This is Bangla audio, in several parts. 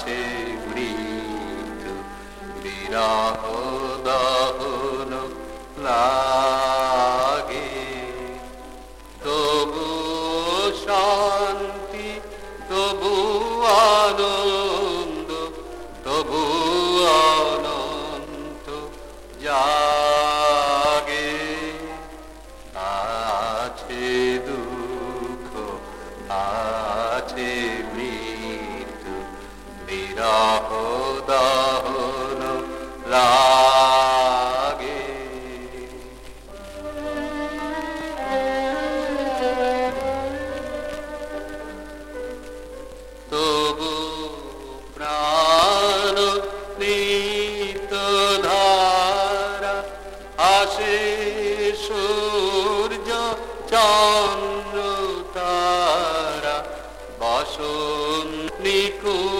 আছে মৃত বিরহ দহন লাগে। তবু শান্তি তবু আনন্দ তবু অনন্ত যা বিরহ লাগে। প্রাণ সূর্য চন্দ্র তারা বসন নিকুঞ্জে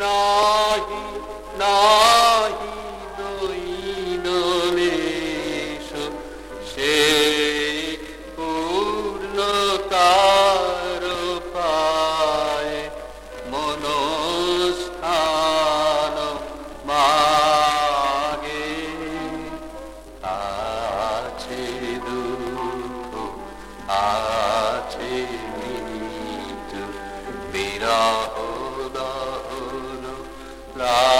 নাহি নাহি দৈনলেশ সেই পূর্ণতার পায় মনস্থান মাগে। আছে দুঃখ আছে বিরহ Love.